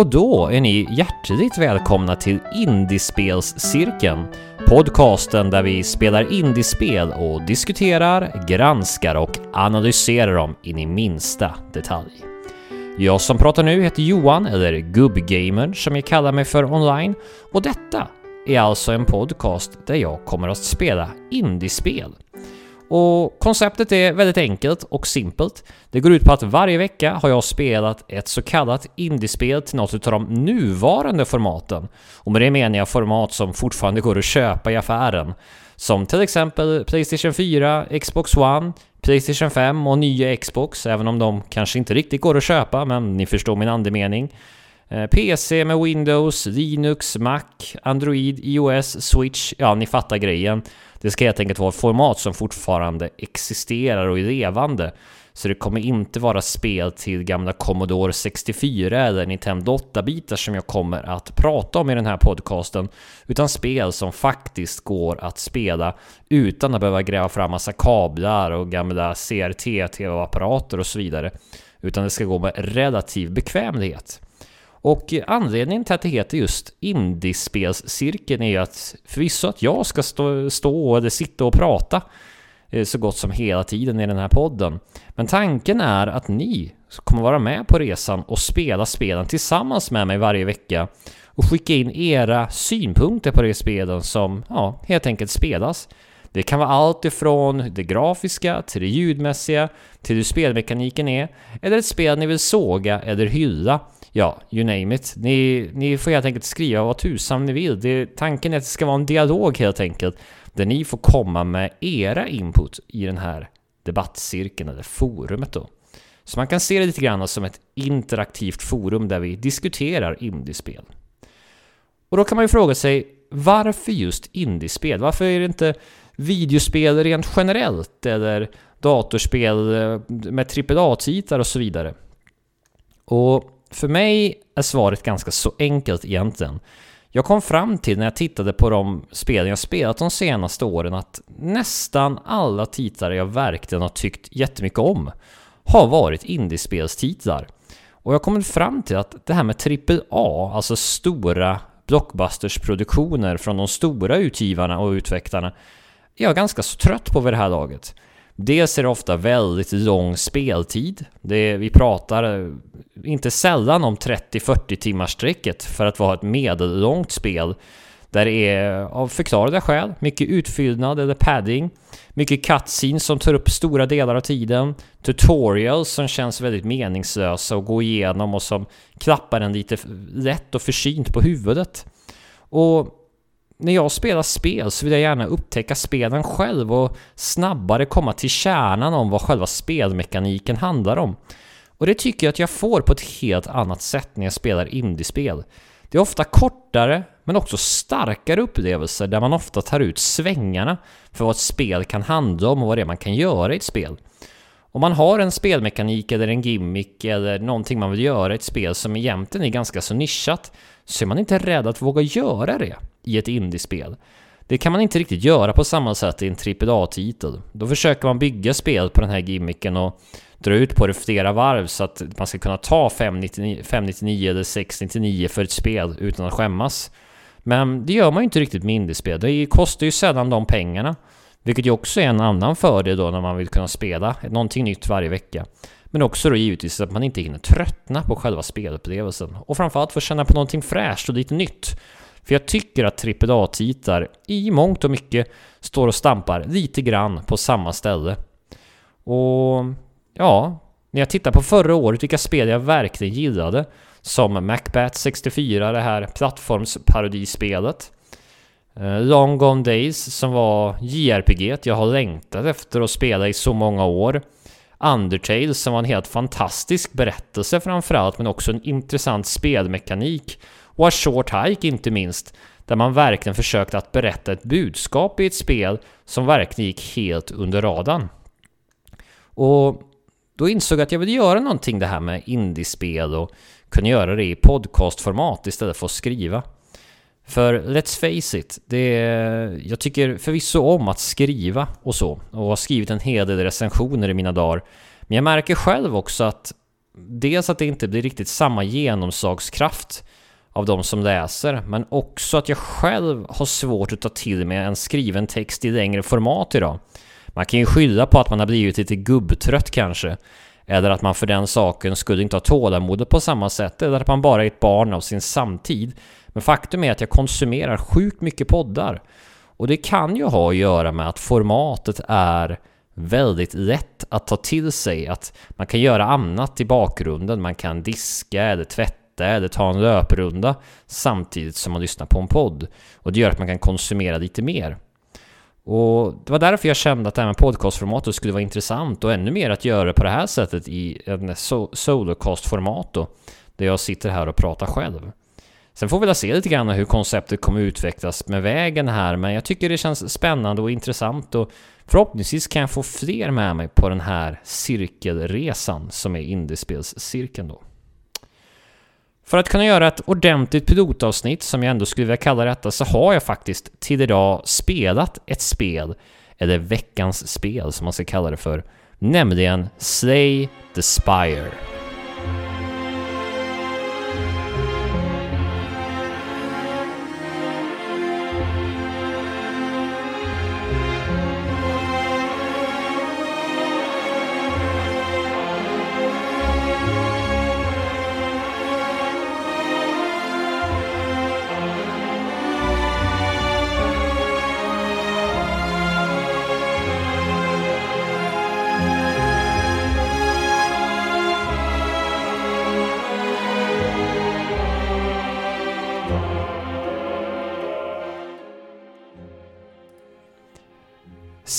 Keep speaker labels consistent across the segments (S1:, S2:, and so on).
S1: Och då är ni hjärtligt välkomna till Indiespelscirkeln. Podcasten där vi spelar indiespel och diskuterar, granskar och analyserar dem in i minsta detalj. Jag som pratar nu heter Johan, eller Gubbgamer som jag kallar mig för online. Och detta är alltså en podcast där jag kommer att spela indiespel. Och konceptet är väldigt enkelt och simpelt. Det går ut på att varje vecka har jag spelat ett så kallat indiespel till något av de nuvarande formaten. Och med det menar jag format som fortfarande går att köpa i affären. Som till exempel Playstation 4, Xbox One, Playstation 5 och nya Xbox, även om de kanske inte riktigt går att köpa, men ni förstår min andemening. Eh, PC med Windows, Linux, Mac, Android, iOS, Switch, ja ni fattar grejen. Det ska helt enkelt vara ett format som fortfarande existerar och är levande. Så det kommer inte vara spel till gamla Commodore 64 eller Nintendo 8-bitar som jag kommer att prata om i den här podcasten. Utan spel som faktiskt går att spela utan att behöva gräva fram massa kablar och gamla CRT-TV-apparater och så vidare. Utan det ska gå med relativ bekvämlighet. Och anledningen till att det heter just Indiespelscirkeln är ju att förvisso att jag ska stå, stå eller sitta och prata eh, så gott som hela tiden i den här podden. Men tanken är att ni kommer vara med på resan och spela spelen tillsammans med mig varje vecka och skicka in era synpunkter på de spelen som ja, helt enkelt spelas. Det kan vara allt ifrån det grafiska till det ljudmässiga till hur spelmekaniken är eller ett spel ni vill såga eller hylla ja, you name it. Ni, ni får helt enkelt skriva vad tusan ni vill. Det, tanken är att det ska vara en dialog helt enkelt, där ni får komma med era input i den här debattcirkeln eller forumet då. Så man kan se det lite grann som ett interaktivt forum där vi diskuterar indiespel. Och då kan man ju fråga sig, varför just indiespel? Varför är det inte videospel rent generellt eller datorspel med AAA-titlar och så vidare? Och för mig är svaret ganska så enkelt egentligen. Jag kom fram till när jag tittade på de spel jag spelat de senaste åren att nästan alla titlar jag verkligen har tyckt jättemycket om har varit indiespelstitlar. Och jag kom fram till att det här med AAA, alltså stora blockbustersproduktioner från de stora utgivarna och utvecklarna, är jag ganska så trött på vid det här laget. Dels är det ofta väldigt lång speltid. Det, vi pratar eh, inte sällan om 30-40 timmars strecket för att vara ett medellångt spel. Där det är av förklarliga skäl mycket utfyllnad eller padding. Mycket cutscenes som tar upp stora delar av tiden. Tutorials som känns väldigt meningslösa att gå igenom och som klappar en lite lätt och försynt på huvudet. Och när jag spelar spel så vill jag gärna upptäcka spelen själv och snabbare komma till kärnan om vad själva spelmekaniken handlar om. Och det tycker jag att jag får på ett helt annat sätt när jag spelar indiespel. Det är ofta kortare, men också starkare upplevelser där man ofta tar ut svängarna för vad ett spel kan handla om och vad det är man kan göra i ett spel. Om man har en spelmekanik eller en gimmick eller någonting man vill göra i ett spel som egentligen är ganska så nischat så är man inte rädd att våga göra det i ett indiespel. Det kan man inte riktigt göra på samma sätt i en AAA-titel. Då försöker man bygga spel på den här gimmicken och dra ut på det flera varv så att man ska kunna ta 599, 599 eller 699 för ett spel utan att skämmas. Men det gör man ju inte riktigt med indiespel. Det kostar ju sällan de pengarna. Vilket ju också är en annan fördel då när man vill kunna spela någonting nytt varje vecka. Men också då givetvis att man inte hinner tröttna på själva spelupplevelsen. Och framförallt få känna på någonting fräscht och lite nytt. För jag tycker att AAA-titlar i mångt och mycket står och stampar lite grann på samma ställe. Och ja, när jag tittar på förra året vilka spel jag verkligen gillade som Macbat 64, det här plattformsparodispelet. Eh, Long Gone Days som var JRPG jag har längtat efter att spela i så många år. Undertale som var en helt fantastisk berättelse framförallt men också en intressant spelmekanik och A Short Hike inte minst, där man verkligen försökte att berätta ett budskap i ett spel som verkligen gick helt under radarn. Och då insåg jag att jag ville göra någonting det här med indiespel och kunna göra det i podcastformat istället för att skriva. För let's face it, det är, jag tycker förvisso om att skriva och så och har skrivit en hel del recensioner i mina dagar. Men jag märker själv också att dels att det inte blir riktigt samma genomslagskraft av de som läser, men också att jag själv har svårt att ta till mig en skriven text i längre format idag. Man kan ju skylla på att man har blivit lite gubbtrött kanske, eller att man för den saken skulle inte ha tålamodet på samma sätt, eller att man bara är ett barn av sin samtid. Men faktum är att jag konsumerar sjukt mycket poddar. Och det kan ju ha att göra med att formatet är väldigt lätt att ta till sig. Att man kan göra annat i bakgrunden. Man kan diska eller tvätta eller ta en löprunda samtidigt som man lyssnar på en podd. Och det gör att man kan konsumera lite mer. Och det var därför jag kände att det här med podcastformatet skulle vara intressant och ännu mer att göra det på det här sättet i en solocast-format då, där jag sitter här och pratar själv. Sen får vi väl se lite grann hur konceptet kommer utvecklas med vägen här, men jag tycker det känns spännande och intressant och förhoppningsvis kan jag få fler med mig på den här cirkelresan som är Indiespelscirkeln då. För att kunna göra ett ordentligt pilotavsnitt, som jag ändå skulle vilja kalla detta, så har jag faktiskt till idag spelat ett spel, eller veckans spel som man ska kalla det för, nämligen Slay the Spire.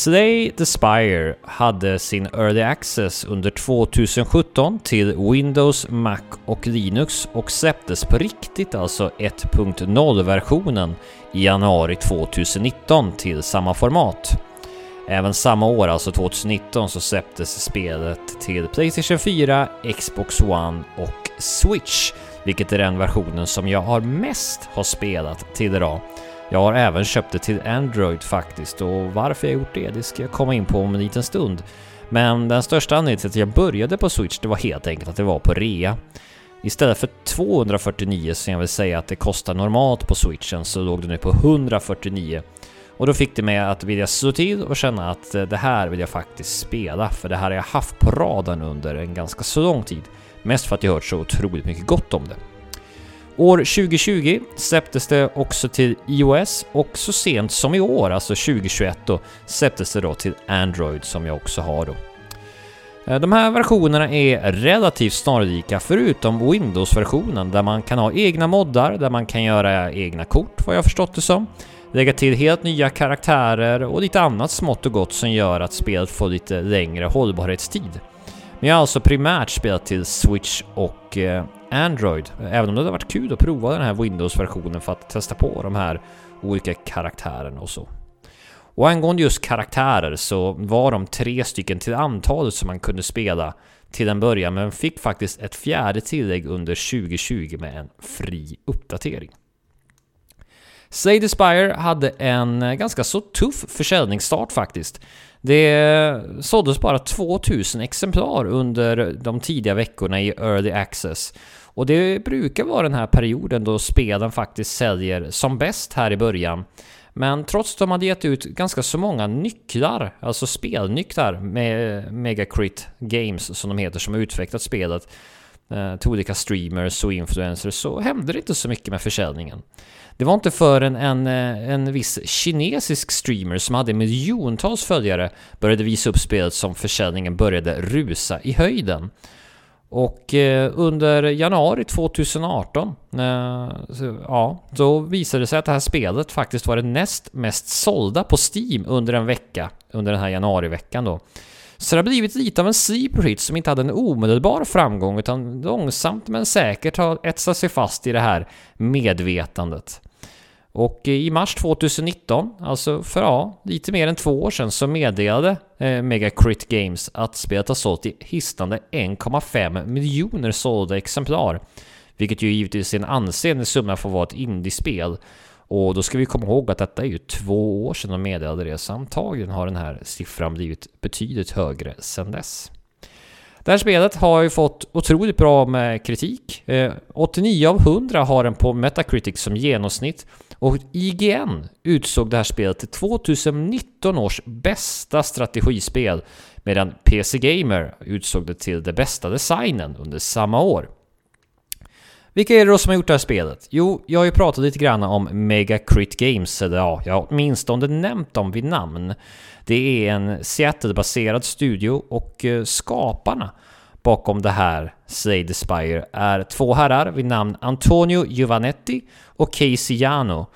S1: Slay the Spire hade sin Early Access under 2017 till Windows, Mac och Linux och släpptes på riktigt, alltså 1.0-versionen, i januari 2019 till samma format. Även samma år, alltså 2019, så släpptes spelet till Playstation 4, Xbox One och Switch, vilket är den versionen som jag har mest har spelat till idag. Jag har även köpt det till Android faktiskt och varför jag gjort det, det ska jag komma in på om en liten stund. Men den största anledningen till att jag började på Switch, det var helt enkelt att det var på rea. Istället för 249 som jag vill säga att det kostar normalt på switchen så låg det nu på 149. Och då fick det mig att vilja slå till och känna att eh, det här vill jag faktiskt spela, för det här har jag haft på radarn under en ganska så lång tid. Mest för att jag hört så otroligt mycket gott om det. År 2020 släpptes det också till iOS och så sent som i år, alltså 2021 då, släpptes det då till Android som jag också har då. Eh, de här versionerna är relativt snarlika förutom Windows-versionen där man kan ha egna moddar, där man kan göra egna kort vad jag förstått det som. Lägga till helt nya karaktärer och lite annat smått och gott som gör att spelet får lite längre hållbarhetstid. Men jag har alltså primärt spelat till Switch och eh, Android, även om det hade varit kul att prova den här Windows-versionen för att testa på de här olika karaktärerna och så. Och angående just karaktärer så var de tre stycken till antalet som man kunde spela till en början, men fick faktiskt ett fjärde tillägg under 2020 med en fri uppdatering. Slade Spire hade en ganska så tuff försäljningsstart faktiskt. Det såldes bara 2000 exemplar under de tidiga veckorna i Early Access. Och det brukar vara den här perioden då spelen faktiskt säljer som bäst här i början. Men trots att de hade gett ut ganska så många nycklar, alltså spelnycklar med Megacrit Games som de heter, som har utvecklat spelet eh, till olika streamers och influencers, så hände det inte så mycket med försäljningen. Det var inte förrän en, eh, en viss kinesisk streamer som hade miljontals följare började visa upp spelet som försäljningen började rusa i höjden. Och eh, under januari 2018, eh, ja, då visade det sig att det här spelet faktiskt var det näst mest sålda på Steam under en vecka, under den här januariveckan då. Så det har blivit lite av en sleeper hit som inte hade en omedelbar framgång utan långsamt men säkert har etsat sig fast i det här medvetandet. Och eh, i mars 2019, alltså för ja, lite mer än två år sedan, så meddelade eh, Megacrit Games att spelet har sålt i hisnande 1,5 miljoner sålda exemplar. Vilket ju givetvis är en ansenlig summa för att vara ett indiespel. Och då ska vi komma ihåg att detta är ju två år sedan de meddelade det, så antagligen har den här siffran blivit betydligt högre sedan dess. Det här spelet har ju fått otroligt bra med kritik. Eh, 89 av 100 har den på Metacritic som genomsnitt och IGN utsåg det här spelet till 2019 års bästa strategispel medan PC Gamer utsåg det till det bästa designen under samma år. Vilka är det då som har gjort det här spelet? Jo, jag har ju pratat lite grann om Mega Crit Games, eller ja, jag har åtminstone nämnt dem vid namn. Det är en Seattle-baserad studio och eh, skaparna bakom det här Slay the Spire är två herrar vid namn Antonio Giovanetti och Casey Jano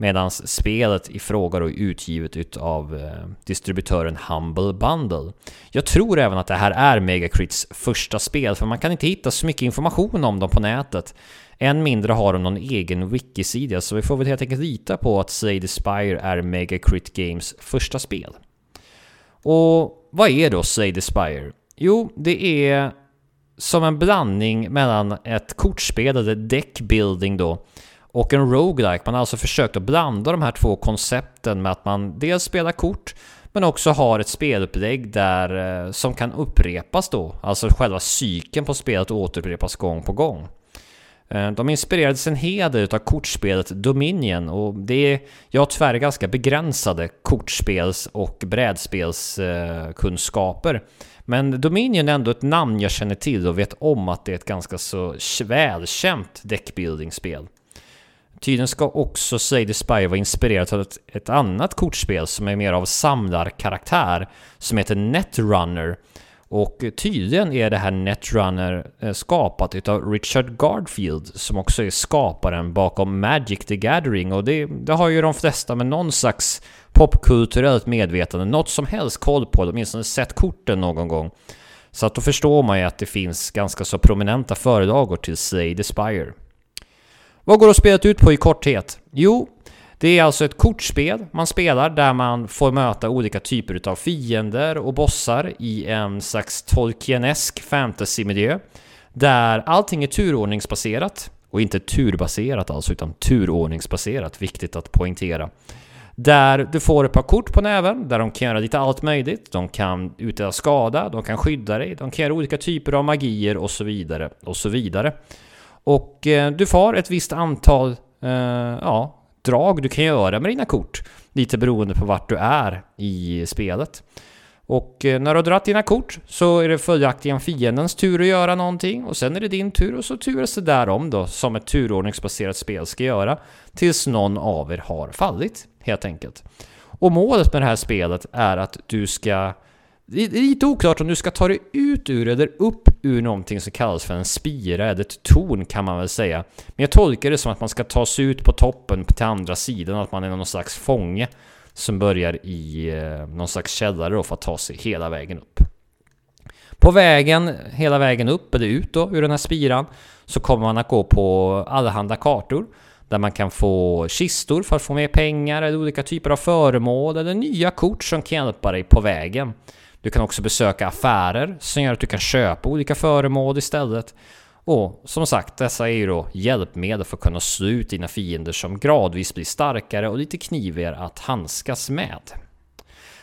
S1: medan spelet i fråga är utgivet utav eh, distributören Humble Bundle. Jag tror även att det här är Megacrits första spel, för man kan inte hitta så mycket information om dem på nätet. Än mindre har de någon egen wikisida, så vi får väl helt enkelt lita på att Slay the Spire är Megacrit Games första spel. Och vad är då Slay the Spire? Jo, det är som en blandning mellan ett kortspel, eller deckbuilding då, och en roguelike. Man har alltså försökt att blanda de här två koncepten med att man dels spelar kort men också har ett spelupplägg där, eh, som kan upprepas då. Alltså själva cykeln på spelet återupprepas gång på gång. Eh, de inspirerades en hel del av kortspelet Dominion och det är, jag har tyvärr ganska begränsade kortspels och brädspelskunskaper. Men Dominion är ändå ett namn jag känner till och vet om att det är ett ganska så välkänt deckbuilding-spel. Tydligen ska också Sadie the Spire vara inspirerat av ett, ett annat kortspel som är mer av samlarkaraktär som heter Netrunner. Och tydligen är det här Netrunner eh, skapat utav Richard Garfield som också är skaparen bakom Magic the Gathering och det, det har ju de flesta med någon slags popkulturellt medvetande, något som helst koll på, åtminstone sett korten någon gång. Så att då förstår man ju att det finns ganska så prominenta förlagor till Slay the Spire. Vad går då spelet ut på i korthet? Jo, det är alltså ett kortspel man spelar där man får möta olika typer av fiender och bossar i en slags Tolkienesk fantasymiljö. Där allting är turordningsbaserat. Och inte turbaserat alltså, utan turordningsbaserat. Viktigt att poängtera. Där du får ett par kort på näven, där de kan göra lite allt möjligt. De kan utdela skada, de kan skydda dig, de kan göra olika typer av magier och så vidare. Och så vidare. Och eh, du får ett visst antal eh, ja, drag du kan göra med dina kort. Lite beroende på vart du är i spelet. Och eh, när du har dragit dina kort så är det följaktligen fiendens tur att göra någonting och sen är det din tur och så turas det därom då som ett turordningsbaserat spel ska göra tills någon av er har fallit helt enkelt. Och målet med det här spelet är att du ska det är lite oklart om du ska ta dig ut ur eller upp ur någonting som kallas för en spira eller ett torn kan man väl säga. Men jag tolkar det som att man ska ta sig ut på toppen till andra sidan, att man är någon slags fånge som börjar i eh, någon slags källare då för att ta sig hela vägen upp. På vägen, hela vägen upp eller ut då ur den här spiran så kommer man att gå på allehanda kartor där man kan få kistor för att få mer pengar eller olika typer av föremål eller nya kort som kan hjälpa dig på vägen. Du kan också besöka affärer som gör att du kan köpa olika föremål istället. Och som sagt, dessa är ju då hjälpmedel för att kunna slå ut dina fiender som gradvis blir starkare och lite knivigare att handskas med.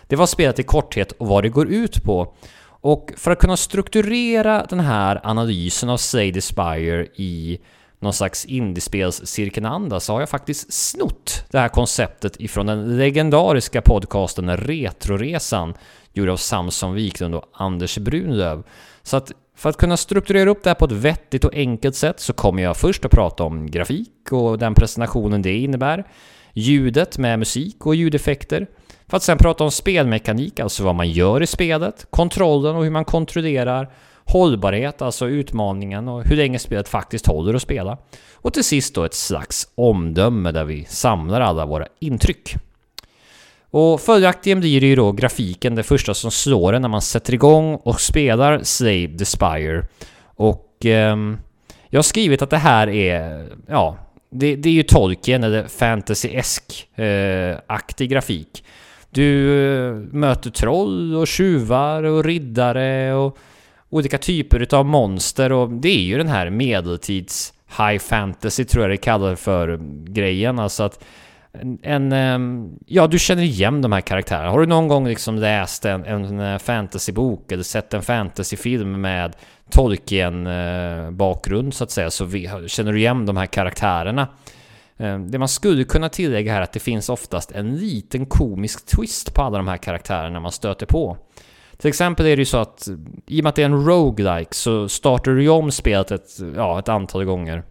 S1: Det var spelet i korthet och vad det går ut på. Och för att kunna strukturera den här analysen av Slay Spire i någon slags indiespelscirkelanda så har jag faktiskt snott det här konceptet ifrån den legendariska podcasten Retroresan gjord av Samson Wiklund och Anders Brunlöv. Så att för att kunna strukturera upp det här på ett vettigt och enkelt sätt så kommer jag först att prata om grafik och den presentationen det innebär, ljudet med musik och ljudeffekter, för att sen prata om spelmekanik, alltså vad man gör i spelet, kontrollen och hur man kontrollerar, hållbarhet, alltså utmaningen och hur länge spelet faktiskt håller att spela. Och till sist då ett slags omdöme där vi samlar alla våra intryck. Och följaktligen blir det ju då grafiken det första som slår en när man sätter igång och spelar Slave the Spire. Och eh, jag har skrivit att det här är, ja, det, det är ju Tolkien eller fantasy-esk-aktig eh, grafik. Du eh, möter troll och tjuvar och riddare och olika typer utav monster och det är ju den här medeltids high fantasy tror jag det kallar för grejen. Alltså att en, ehm, ja, du känner igen de här karaktärerna. Har du någon gång liksom läst en, en eh, fantasybok eller sett en fantasyfilm med Tolkien-bakgrund eh, så att säga, så vi, känner du igen de här karaktärerna. Ehm, det man skulle kunna tillägga här är att det finns oftast en liten komisk twist på alla de här karaktärerna man stöter på. Till exempel är det ju så att i och med att det är en roguelike så startar du ju om spelet ett, ja, ett antal gånger.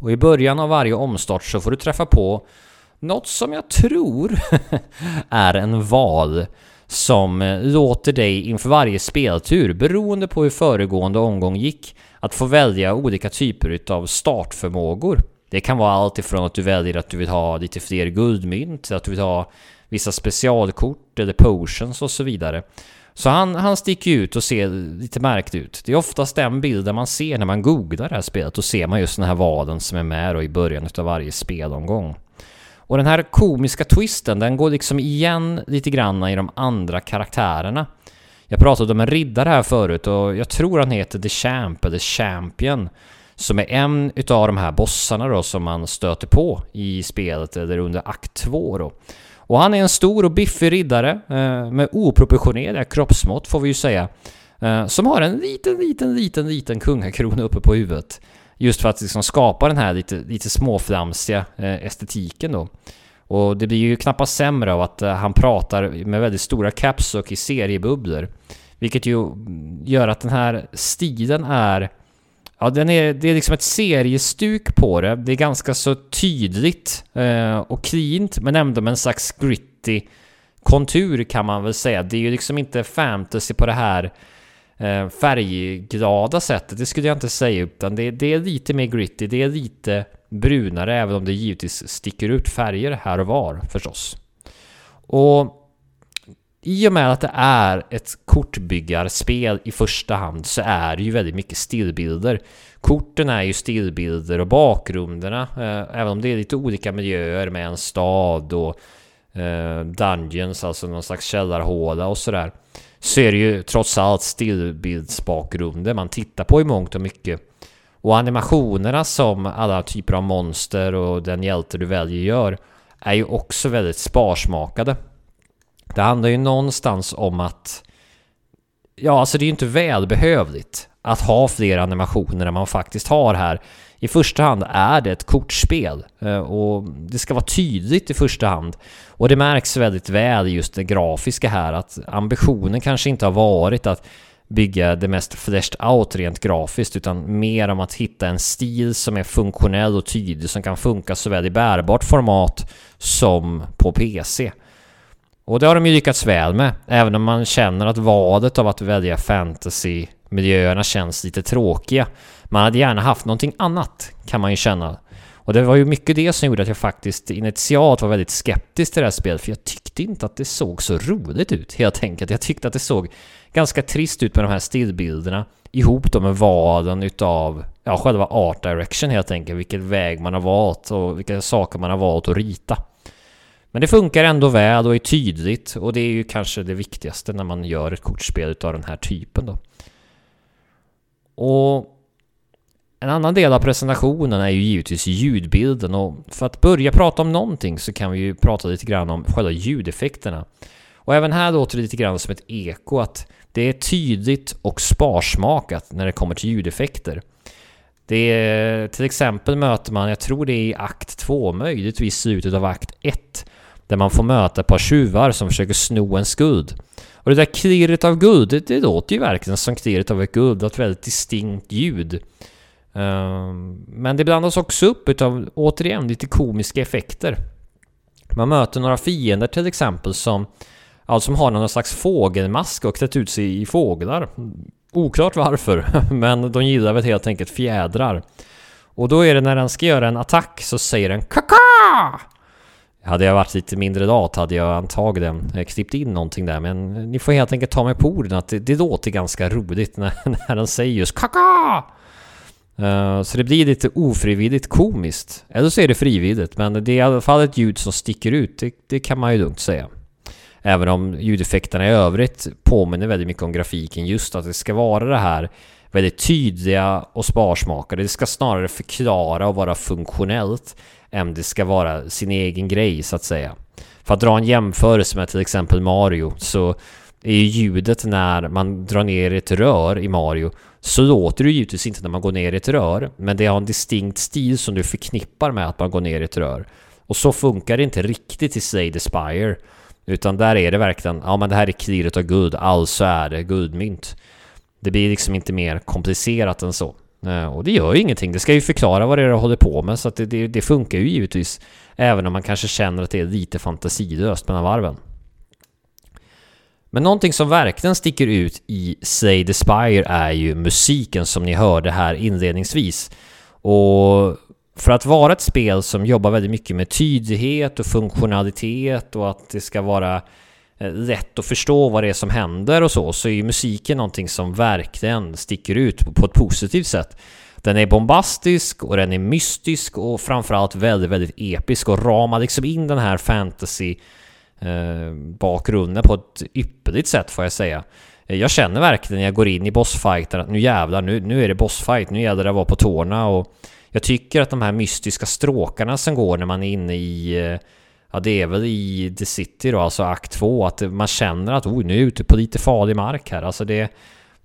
S1: Och i början av varje omstart så får du träffa på något som jag tror är en val som låter dig inför varje speltur, beroende på hur föregående omgång gick, att få välja olika typer utav startförmågor. Det kan vara allt ifrån att du väljer att du vill ha lite fler guldmynt, att du vill ha vissa specialkort eller potions och så vidare. Så han, han sticker ut och ser lite märkt ut. Det är oftast den bilden man ser när man googlar det här spelet. Då ser man just den här valen som är med i början av varje spelomgång. Och den här komiska twisten, den går liksom igen lite grann i de andra karaktärerna. Jag pratade om en riddare här förut och jag tror han heter The Champ eller Champion. Som är en utav de här bossarna då som man stöter på i spelet eller under akt 2 då. Och han är en stor och biffig riddare eh, med oproportionerliga kroppsmått får vi ju säga. Eh, som har en liten, liten, liten, liten kungakrona uppe på huvudet. Just för att liksom skapa den här lite, lite småflamsiga eh, estetiken då. Och det blir ju knappast sämre av att eh, han pratar med väldigt stora caps och i seriebubblor. Vilket ju gör att den här stilen är Ja, den är, det är liksom ett seriestuk på det. Det är ganska så tydligt eh, och cleant, men ändå med en slags gritty kontur kan man väl säga. Det är ju liksom inte fantasy på det här eh, färgglada sättet, det skulle jag inte säga, utan det, det är lite mer gritty, det är lite brunare, även om det givetvis sticker ut färger här och var förstås. Och i och med att det är ett kortbyggarspel i första hand så är det ju väldigt mycket stillbilder. Korten är ju stillbilder och bakgrunderna, eh, även om det är lite olika miljöer med en stad och eh, dungeons, alltså någon slags källarhåla och sådär. Så är det ju trots allt stillbildsbakgrunder man tittar på i mångt och mycket. Och animationerna som alla typer av monster och den hjälte du väljer gör är ju också väldigt sparsmakade. Det handlar ju någonstans om att... Ja, alltså det är ju inte välbehövligt att ha fler animationer än man faktiskt har här. I första hand är det ett kortspel eh, och det ska vara tydligt i första hand. Och det märks väldigt väl just det grafiska här att ambitionen kanske inte har varit att bygga det mest fleshed out rent grafiskt utan mer om att hitta en stil som är funktionell och tydlig som kan funka såväl i bärbart format som på PC. Och det har de ju lyckats väl med, även om man känner att valet av att välja fantasy-miljöerna känns lite tråkiga. Man hade gärna haft någonting annat, kan man ju känna. Och det var ju mycket det som gjorde att jag faktiskt initialt var väldigt skeptisk till det här spelet, för jag tyckte inte att det såg så roligt ut, helt enkelt. Jag tyckte att det såg ganska trist ut med de här stillbilderna, ihop då med valen utav, ja, själva art direction helt enkelt, vilken väg man har valt och vilka saker man har valt att rita. Men det funkar ändå väl och är tydligt och det är ju kanske det viktigaste när man gör ett kortspel utav den här typen då. Och en annan del av presentationen är ju givetvis ljudbilden och för att börja prata om någonting så kan vi ju prata lite grann om själva ljudeffekterna. Och även här låter det lite grann som ett eko att det är tydligt och sparsmakat när det kommer till ljudeffekter. Det är till exempel möter man, jag tror det är i akt 2, möjligtvis slutet av akt 1, där man får möta ett par tjuvar som försöker sno en skuld. Och det där klirret av guld, det, det låter ju verkligen som klirret av ett guld, det har ett väldigt distinkt ljud. Ehm, men det blandas också upp utav, återigen, lite komiska effekter. Man möter några fiender till exempel som, alltså som har någon slags fågelmask och klätt ut sig i fåglar. Oklart varför, men de gillar väl helt enkelt fjädrar. Och då är det när den ska göra en attack så säger den KAKA! Hade jag varit lite mindre lat hade jag antagligen klippt in någonting där men ni får helt enkelt ta mig på orden att det, det låter ganska roligt när, när den säger just KAKA! Uh, så det blir lite ofrivilligt komiskt. Eller så är det frivilligt men det är i alla fall ett ljud som sticker ut, det, det kan man ju lugnt säga. Även om ljudeffekterna i övrigt påminner väldigt mycket om grafiken just att det ska vara det här väldigt tydliga och sparsmakade. Det ska snarare förklara och vara funktionellt än det ska vara sin egen grej så att säga. För att dra en jämförelse med till exempel Mario så är ju ljudet när man drar ner ett rör i Mario så låter det givetvis inte när man går ner i ett rör men det har en distinkt stil som du förknippar med att man går ner i ett rör. Och så funkar det inte riktigt i Slay the Spire. Utan där är det verkligen, ja men det här är klirret av guld, alltså är det guldmynt. Det blir liksom inte mer komplicerat än så. Eh, och det gör ju ingenting, det ska ju förklara vad det är du håller på med så att det, det, det funkar ju givetvis. Även om man kanske känner att det är lite fantasilöst mellan varven. Men någonting som verkligen sticker ut i Say the Spire är ju musiken som ni hörde här inledningsvis. Och för att vara ett spel som jobbar väldigt mycket med tydlighet och funktionalitet och att det ska vara Eh, lätt att förstå vad det är som händer och så, så är ju musiken någonting som verkligen sticker ut på ett positivt sätt. Den är bombastisk och den är mystisk och framförallt väldigt, väldigt episk och ramar liksom in den här fantasy eh, bakgrunden på ett ypperligt sätt får jag säga. Eh, jag känner verkligen när jag går in i bossfighten att nu jävlar, nu, nu är det bossfight, nu gäller det att vara på tårna och jag tycker att de här mystiska stråkarna som går när man är inne i Ja det är väl i The City då, alltså akt 2, att man känner att oh, nu är jag ute på lite farlig mark här. Alltså det...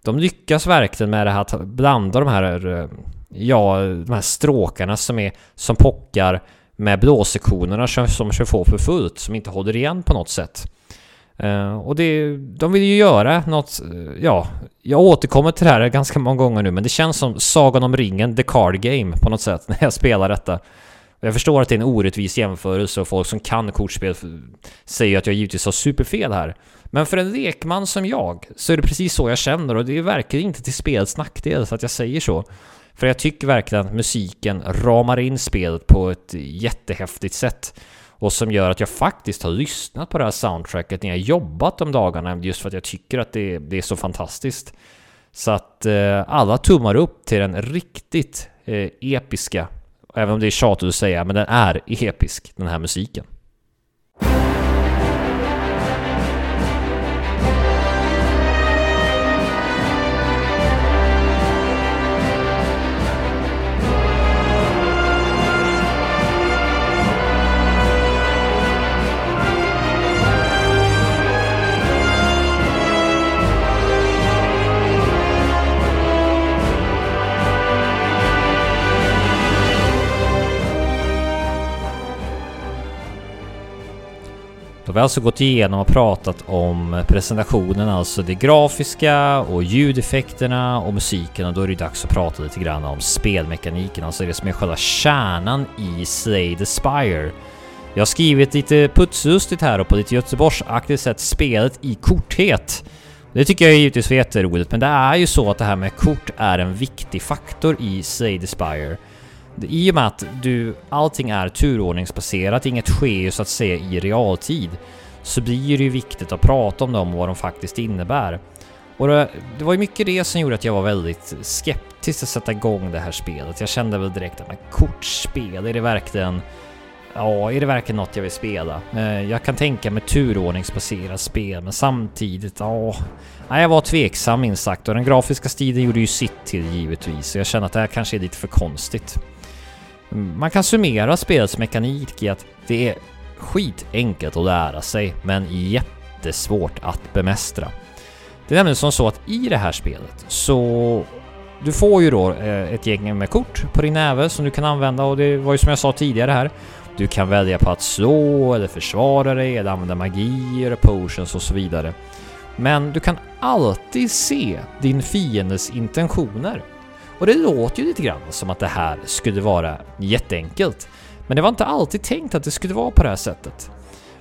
S1: De lyckas verkligen med det här att blanda de här... Ja, de här stråkarna som är... Som pockar med blåsektionerna som, som kör på för fullt, som inte håller igen på något sätt. Uh, och det, de vill ju göra något, uh, ja, jag återkommer till det här ganska många gånger nu, men det känns som Sagan om ringen, the card game på något sätt, när jag spelar detta. Jag förstår att det är en orättvis jämförelse och folk som kan kortspel säger att jag givetvis har superfel här. Men för en lekman som jag så är det precis så jag känner och det är verkligen inte till spelets nackdel att jag säger så. För jag tycker verkligen att musiken ramar in spelet på ett jättehäftigt sätt. Och som gör att jag faktiskt har lyssnat på det här soundtracket när jag jobbat de dagarna just för att jag tycker att det, det är så fantastiskt. Så att eh, alla tummar upp till den riktigt eh, episka, även om det är tjatigt att säga, men den är episk, den här musiken. Då har vi alltså gått igenom och pratat om presentationen, alltså det grafiska och ljudeffekterna och musiken och då är det dags att prata lite grann om spelmekaniken, alltså det som är själva kärnan i Slay the Spire. Jag har skrivit lite putslustigt här och på lite Göteborgsaktigt sätt spelet i korthet. Det tycker jag är var jätteroligt, men det är ju så att det här med kort är en viktig faktor i Slay the Spire. I och med att du, allting är turordningsbaserat, inget sker ju så att säga i realtid, så blir det ju viktigt att prata om dem och vad de faktiskt innebär. Och det, det var ju mycket det som gjorde att jag var väldigt skeptisk att sätta igång det här spelet. Jag kände väl direkt att men kortspel, är det verkligen... Ja, är det verkligen något jag vill spela? Eh, jag kan tänka mig turordningsbaserat spel, men samtidigt, ja... jag var tveksam minst sagt och den grafiska stilen gjorde ju sitt till givetvis, så jag kände att det här kanske är lite för konstigt. Man kan summera spelets mekanik i att det är skitenkelt att lära sig, men jättesvårt att bemästra. Det är nämligen som så att i det här spelet så du får ju då eh, ett gäng med kort på din näve som du kan använda och det var ju som jag sa tidigare här. Du kan välja på att slå eller försvara dig eller använda magier, potions och så vidare. Men du kan alltid se din fiendes intentioner. Och det låter ju lite grann som att det här skulle vara jätteenkelt. Men det var inte alltid tänkt att det skulle vara på det här sättet.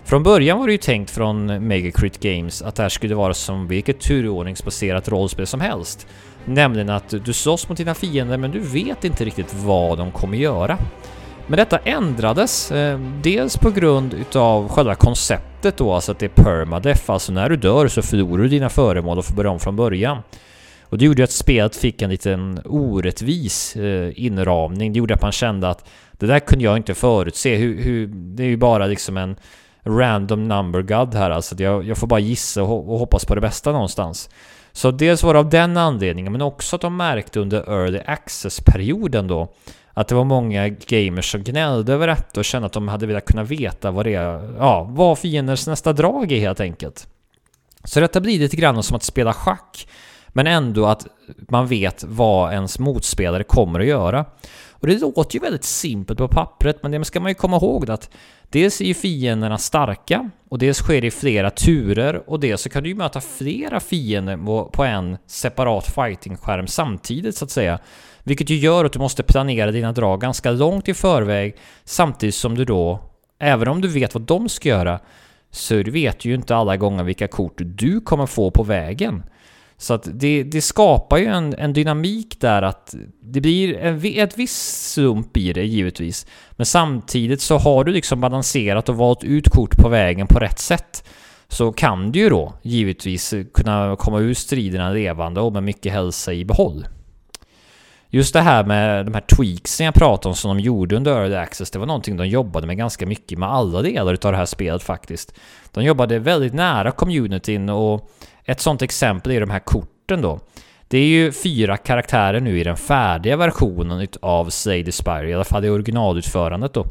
S1: Från början var det ju tänkt från Megacrit Games att det här skulle vara som vilket turordningsbaserat rollspel som helst. Nämligen att du slåss mot dina fiender men du vet inte riktigt vad de kommer göra. Men detta ändrades, eh, dels på grund utav själva konceptet då, alltså att det är permadeath, alltså när du dör så förlorar du dina föremål och får börja om från början. Och det gjorde att spelet fick en liten orättvis eh, inramning. Det gjorde att man kände att det där kunde jag inte förutse. Hur, hur, det är ju bara liksom en, random number god här alltså. Jag, jag får bara gissa och, och hoppas på det bästa någonstans. Så dels var det av den anledningen, men också att de märkte under early access-perioden då att det var många gamers som gnällde över detta och kände att de hade velat kunna veta vad det är, ja, vad fiendens nästa drag är helt enkelt. Så detta blir lite grann som att spela schack, men ändå att man vet vad ens motspelare kommer att göra. Och det låter ju väldigt simpelt på pappret, men det ska man ju komma ihåg att dels är ju fienderna starka och dels sker det i flera turer och dels så kan du ju möta flera fiender på en separat fighting-skärm samtidigt så att säga. Vilket ju gör att du måste planera dina drag ganska långt i förväg samtidigt som du då, även om du vet vad de ska göra, så vet du ju inte alla gånger vilka kort du kommer få på vägen. Så att det, det skapar ju en, en, dynamik där att det blir en, ett visst slump i det givetvis. Men samtidigt så har du liksom balanserat och valt ut kort på vägen på rätt sätt. Så kan du ju då givetvis kunna komma ur striderna levande och med mycket hälsa i behåll. Just det här med de här tweaksen jag pratade om som de gjorde under Early Access, det var någonting de jobbade med ganska mycket med alla delar utav det här spelet faktiskt. De jobbade väldigt nära communityn och ett sånt exempel är de här korten då. Det är ju fyra karaktärer nu i den färdiga versionen av Slay Spire, i alla fall i originalutförandet då.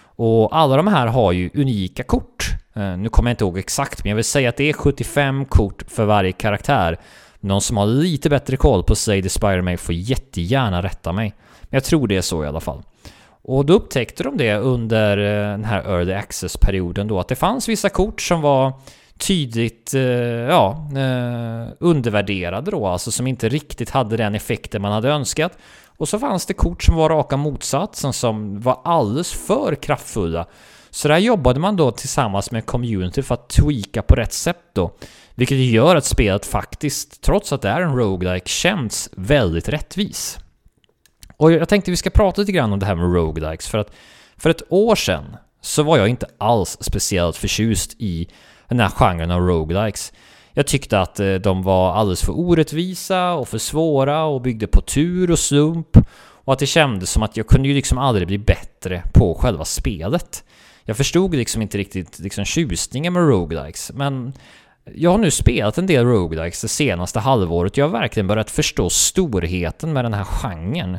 S1: Och alla de här har ju unika kort. Eh, nu kommer jag inte ihåg exakt, men jag vill säga att det är 75 kort för varje karaktär. Någon som har lite bättre koll på Slay Spire mig får jättegärna rätta mig. Men jag tror det är så i alla fall. Och då upptäckte de det under eh, den här Early Access-perioden då, att det fanns vissa kort som var tydligt eh, ja, eh, undervärderade då, alltså som inte riktigt hade den effekten man hade önskat. Och så fanns det kort som var raka motsatsen som var alldeles för kraftfulla. Så där jobbade man då tillsammans med community för att tweaka på rätt sätt då. Vilket gör att spelet faktiskt, trots att det är en roguelike, känns väldigt rättvis. Och jag tänkte vi ska prata lite grann om det här med roguelikes för att för ett år sedan så var jag inte alls speciellt förtjust i den här genren av roguelikes. Jag tyckte att eh, de var alldeles för orättvisa och för svåra och byggde på tur och slump och att det kändes som att jag kunde ju liksom aldrig bli bättre på själva spelet. Jag förstod liksom inte riktigt liksom tjusningen med roguelikes, men jag har nu spelat en del roguelikes det senaste halvåret. Jag har verkligen börjat förstå storheten med den här genren.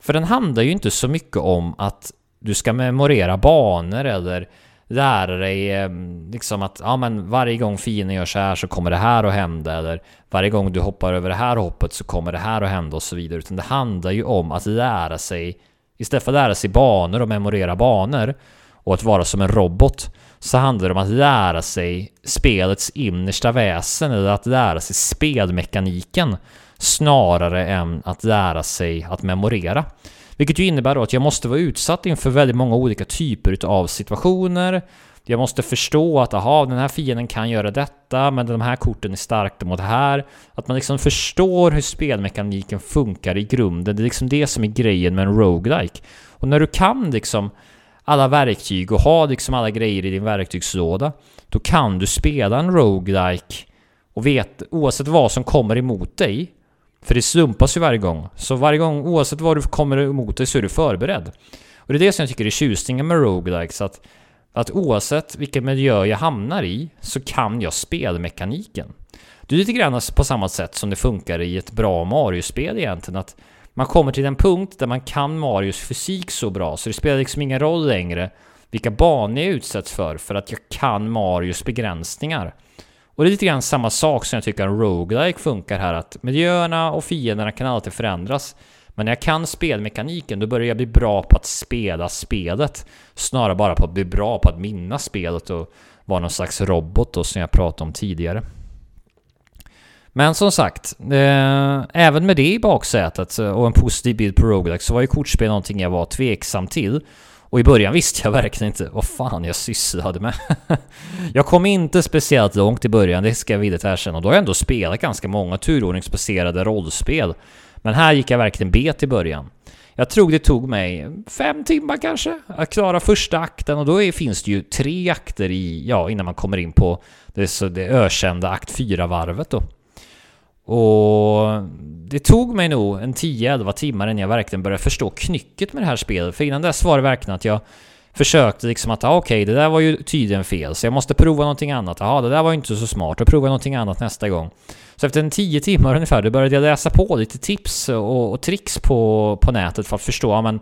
S1: För den handlar ju inte så mycket om att du ska memorera banor eller lära dig ehm, liksom att ja, men varje gång fienden gör så här så kommer det här att hända eller varje gång du hoppar över det här hoppet så kommer det här att hända och så vidare. Utan det handlar ju om att lära sig istället för att lära sig banor och memorera banor och att vara som en robot så handlar det om att lära sig spelets innersta väsen eller att lära sig spelmekaniken snarare än att lära sig att memorera. Vilket ju innebär då att jag måste vara utsatt inför väldigt många olika typer av situationer. Jag måste förstå att aha, den här fienden kan göra detta, men de här korten är starka mot det här. Att man liksom förstår hur spelmekaniken funkar i grunden. Det är liksom det som är grejen med en roguelike. Och när du kan liksom alla verktyg och har liksom alla grejer i din verktygslåda, då kan du spela en roguelike och vet oavsett vad som kommer emot dig för det slumpas ju varje gång. Så varje gång, oavsett vad du kommer emot dig, så är du förberedd. Och det är det som jag tycker är tjusningen med roguelikes, att, att oavsett vilken miljö jag hamnar i, så kan jag spelmekaniken. Det är lite grann på samma sätt som det funkar i ett bra Mario-spel egentligen, att man kommer till en punkt där man kan Marios fysik så bra, så det spelar liksom ingen roll längre vilka banor jag utsätts för, för att jag kan Marios begränsningar. Och det är lite grann samma sak som jag tycker en roguelike funkar här, att miljöerna och fienderna kan alltid förändras. Men när jag kan spelmekaniken, då börjar jag bli bra på att spela spelet. Snarare bara på att bli bra på att minnas spelet och vara någon slags robot då, som jag pratade om tidigare. Men som sagt, eh, även med det i baksätet och en positiv bild på roguelike så var ju kortspel någonting jag var tveksam till. Och i början visste jag verkligen inte vad fan jag sysslade med. jag kom inte speciellt långt i början, det ska jag villigt erkänna. Och då har jag ändå spelat ganska många turordningsbaserade rollspel. Men här gick jag verkligen bet i början. Jag tror det tog mig fem timmar kanske att klara första akten och då är, finns det ju tre akter i, ja, innan man kommer in på det, så det ökända akt 4-varvet då. Och det tog mig nog en 10-11 timmar innan jag verkligen började förstå knycket med det här spelet. För innan dess var det verkligen att jag försökte liksom att, ah, okej, okay, det där var ju tydligen fel, så jag måste prova någonting annat. Ja, det där var ju inte så smart, och prova någonting annat nästa gång. Så efter en 10 timmar ungefär, då började jag läsa på lite tips och, och tricks på, på nätet för att förstå, men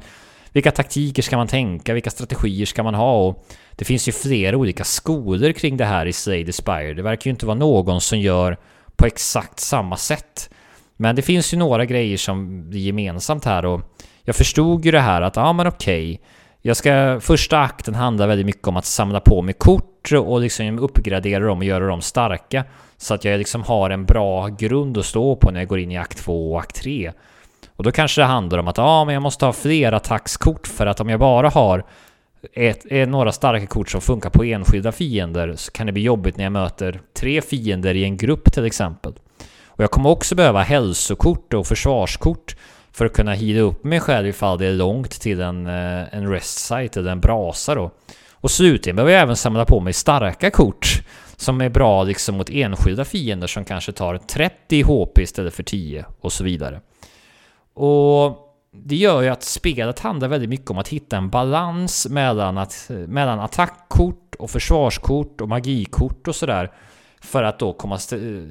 S1: vilka taktiker ska man tänka? Vilka strategier ska man ha? Och det finns ju flera olika skolor kring det här i Slay the Spire. Det verkar ju inte vara någon som gör på exakt samma sätt. Men det finns ju några grejer som blir gemensamt här och jag förstod ju det här att, ja men okej, okay, jag ska, första akten handlar väldigt mycket om att samla på mig kort och liksom uppgradera dem och göra dem starka. Så att jag liksom har en bra grund att stå på när jag går in i akt 2 och akt 3. Och då kanske det handlar om att ja, men jag måste ha fler attackskort för att om jag bara har ett, är några starka kort som funkar på enskilda fiender så kan det bli jobbigt när jag möter tre fiender i en grupp till exempel. Och jag kommer också behöva hälsokort och försvarskort för att kunna hida upp mig själv ifall det är långt till en, eh, en rest site eller en brasa då. Och slutligen behöver jag även samla på mig starka kort som är bra liksom mot enskilda fiender som kanske tar 30 HP istället för 10 och så vidare. Och det gör ju att spelet handlar väldigt mycket om att hitta en balans mellan, att, mellan attackkort och försvarskort och magikort och sådär. För att då komma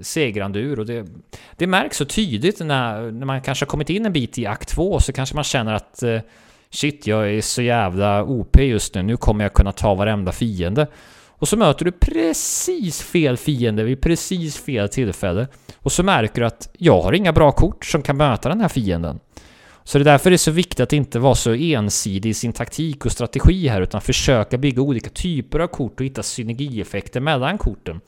S1: segrande ur. Och det, det märks så tydligt när, när man kanske har kommit in en bit i akt 2 så kanske man känner att eh, Shit, jag är så jävla OP just nu. Nu kommer jag kunna ta varenda fiende. Och så möter du precis fel fiende vid precis fel tillfälle. Och så märker du att jag har inga bra kort som kan möta den här fienden. Så det är därför det är så viktigt att inte vara så ensidig i sin taktik och strategi här, utan försöka bygga olika typer av kort och hitta synergieffekter mellan korten.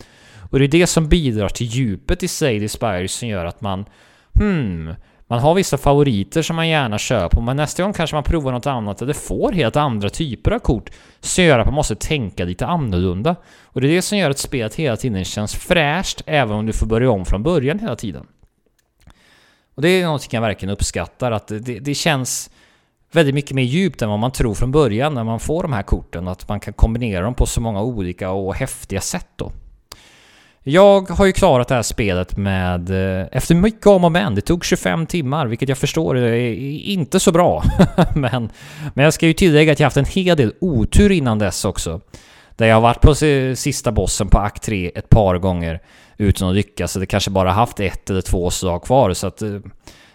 S1: Och det är det som bidrar till djupet i Sadie Spires som gör att man Hmm, man har vissa favoriter som man gärna kör på, men nästa gång kanske man provar något annat eller får helt andra typer av kort som gör att man måste tänka lite annorlunda. Och det är det som gör att spelet hela tiden känns fräscht, även om du får börja om från början hela tiden. Och det är något jag verkligen uppskattar, att det, det känns väldigt mycket mer djupt än vad man tror från början när man får de här korten, att man kan kombinera dem på så många olika och häftiga sätt då. Jag har ju klarat det här spelet med... Eh, efter mycket om och men. Det tog 25 timmar, vilket jag förstår är inte så bra. men, men jag ska ju tillägga att jag haft en hel del otur innan dess också. Där jag har varit på sista bossen på akt 3 ett par gånger utan att lyckas. Så det kanske bara haft ett eller två slag kvar. Så att... Eh,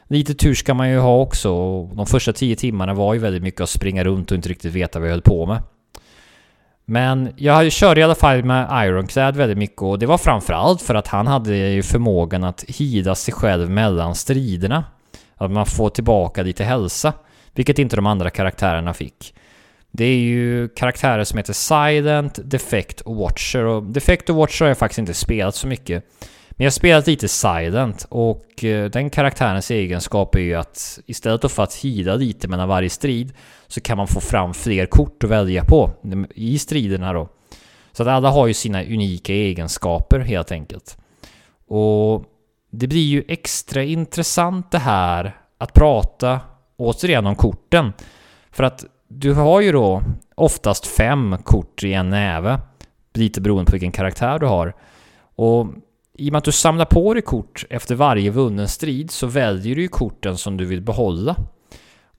S1: lite tur ska man ju ha också. De första tio timmarna var ju väldigt mycket att springa runt och inte riktigt veta vad jag höll på med. Men jag körde i alla fall med Ironclad väldigt mycket och det var framförallt för att han hade ju förmågan att hida sig själv mellan striderna. Att man får tillbaka lite hälsa, vilket inte de andra karaktärerna fick. Det är ju karaktärer som heter Silent, Defect och Watcher och Defect och Watcher har jag faktiskt inte spelat så mycket. Men jag har spelat lite Silent och eh, den karaktärens egenskap är ju att istället för att hida lite mellan varje strid så kan man få fram fler kort att välja på i striderna då. Så att alla har ju sina unika egenskaper helt enkelt. Och det blir ju extra intressant det här att prata återigen om korten. För att du har ju då oftast fem kort i en näve. Lite beroende på vilken karaktär du har. Och i och med att du samlar på dig kort efter varje vunnen strid så väljer du ju korten som du vill behålla.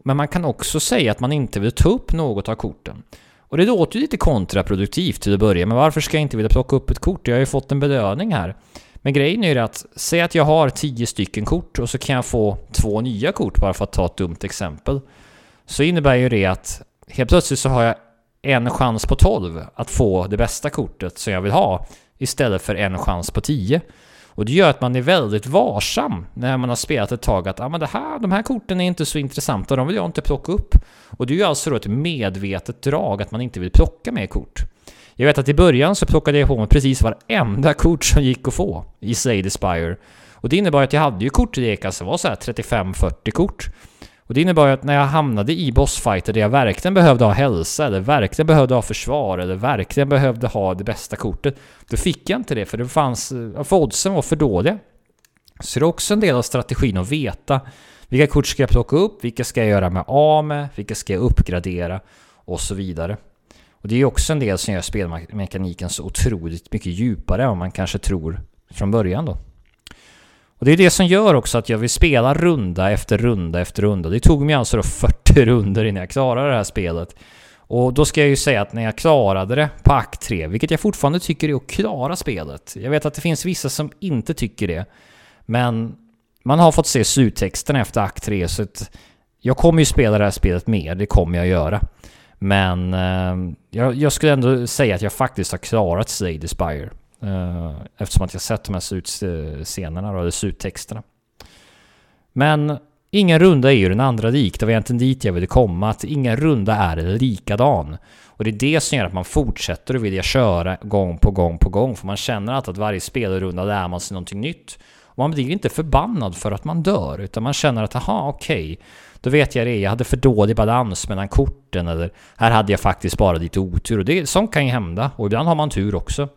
S1: Men man kan också säga att man inte vill ta upp något av korten. Och det låter ju lite kontraproduktivt till att börja men varför ska jag inte vilja plocka upp ett kort? Jag har ju fått en belöning här. Men grejen är ju att, säg att jag har 10 stycken kort och så kan jag få två nya kort bara för att ta ett dumt exempel. Så innebär ju det att helt plötsligt så har jag en chans på 12 att få det bästa kortet som jag vill ha istället för en chans på 10. Och det gör att man är väldigt varsam när man har spelat ett tag att ah, men det här, de här korten är inte så intressanta, de vill jag inte plocka upp. Och det är ju alltså då ett medvetet drag att man inte vill plocka mer kort. Jag vet att i början så plockade jag på mig precis varenda kort som gick att få i Slade Spire. Och det innebar att jag hade ju kortlekar som var så 35-40 kort. Och det innebar ju att när jag hamnade i bossfighter där jag verkligen behövde ha hälsa, eller verkligen behövde ha försvar, eller verkligen behövde ha det bästa kortet, då fick jag inte det för det fanns... Eh, för oddsen var för dåliga. Så det är också en del av strategin att veta vilka kort ska jag plocka upp, vilka ska jag göra mig av med, vilka ska jag uppgradera och så vidare. Och det är ju också en del som gör spelmekaniken så otroligt mycket djupare än vad man kanske tror från början då. Och det är det som gör också att jag vill spela runda efter runda efter runda. Det tog mig alltså då 40 runder innan jag klarade det här spelet. Och då ska jag ju säga att när jag klarade det på akt 3, vilket jag fortfarande tycker är att klara spelet. Jag vet att det finns vissa som inte tycker det. Men man har fått se sluttexterna efter akt 3 så att jag kommer ju spela det här spelet mer, det kommer jag göra. Men eh, jag, jag, skulle ändå säga att jag faktiskt har klarat Slade Spire. Eh, eftersom att jag sett de här slutscenerna, eller sluttexterna. Men ingen runda är ju den andra lik. Det var egentligen dit jag ville komma, att ingen runda är likadan. Och det är det som gör att man fortsätter att vilja köra gång på gång på gång, för man känner alltid att varje spelrunda lär man sig någonting nytt. Och man blir inte förbannad för att man dör, utan man känner att aha, okej, okay, då vet jag det. Jag hade för dålig balans mellan korten, eller här hade jag faktiskt bara lite otur. Och det, sånt kan ju hända, och ibland har man tur också.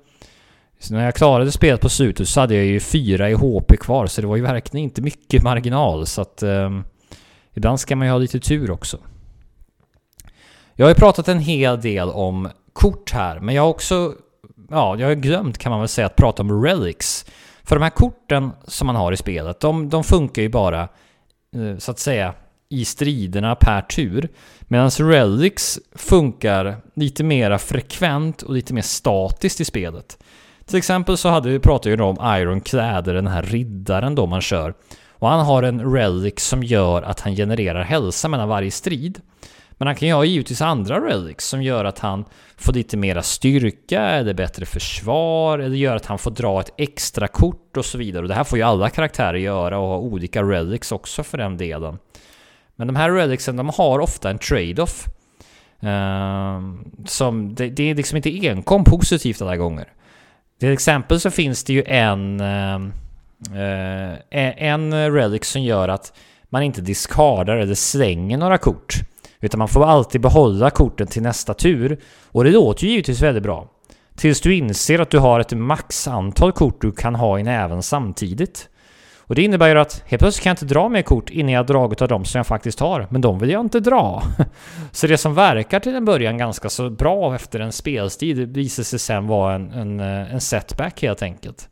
S1: Så när jag klarade spelet på slutet så hade jag ju fyra i HP kvar, så det var ju verkligen inte mycket marginal. Så att eh, ibland ska man ju ha lite tur också. Jag har ju pratat en hel del om kort här, men jag har också, ja, jag har glömt kan man väl säga att prata om relics. För de här korten som man har i spelet, de, de funkar ju bara, eh, så att säga, i striderna per tur. Medan relics funkar lite mer frekvent och lite mer statiskt i spelet. Till exempel så hade vi pratat ju om Iron den här riddaren då man kör. Och han har en relic som gör att han genererar hälsa mellan varje strid. Men han kan ju ha givetvis andra relics som gör att han får lite mera styrka, eller bättre försvar, eller gör att han får dra ett extra kort och så vidare. Och det här får ju alla karaktärer göra och ha olika relics också för den delen. Men de här relicsen, de har ofta en trade-off. Uh, som, det, det, är liksom inte enkom positivt alla gånger. Till exempel så finns det ju en, eh, eh, en relic som gör att man inte diskardar eller slänger några kort. Utan man får alltid behålla korten till nästa tur. Och det låter ju givetvis väldigt bra. Tills du inser att du har ett max antal kort du kan ha i näven samtidigt. Och det innebär ju att helt plötsligt kan jag inte dra mer kort innan jag dragit av dem som jag faktiskt har. Men de vill jag inte dra. Så det som verkar till en början ganska så bra efter en spelstid visar sig sen vara en, en, eh, en setback helt enkelt.